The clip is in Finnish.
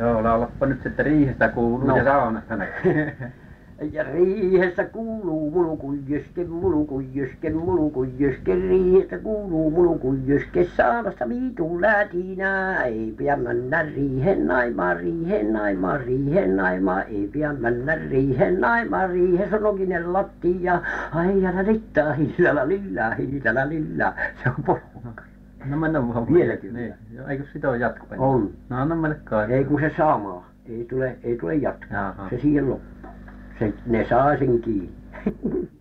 Joo, laulappa nyt sitten riihestä kuuluu No. ja saunasta näkyy. Ja riihessä kuuluu mulukujyske, mulukujyske, mulukujyske, riihestä kuuluu mulukujyske, saunasta viitun lätinä. Ei pian mennä riihen naimaan, riihen naimaan, riihen naimaan, ei pian mennä riihen naimaan, riihessä on nokinen lattia. Ai ja rittaa hillalla lilla, hillalla lilla, se on polkka. No mennä vaan. Vieläkin Niin. Joo, eikö sitä ole jatko? On. No anna meille kai. Ei kun se saamaa, ei tule, ei tule jatkoa, se siihen loppuu. Se, ne saa sen kiinni.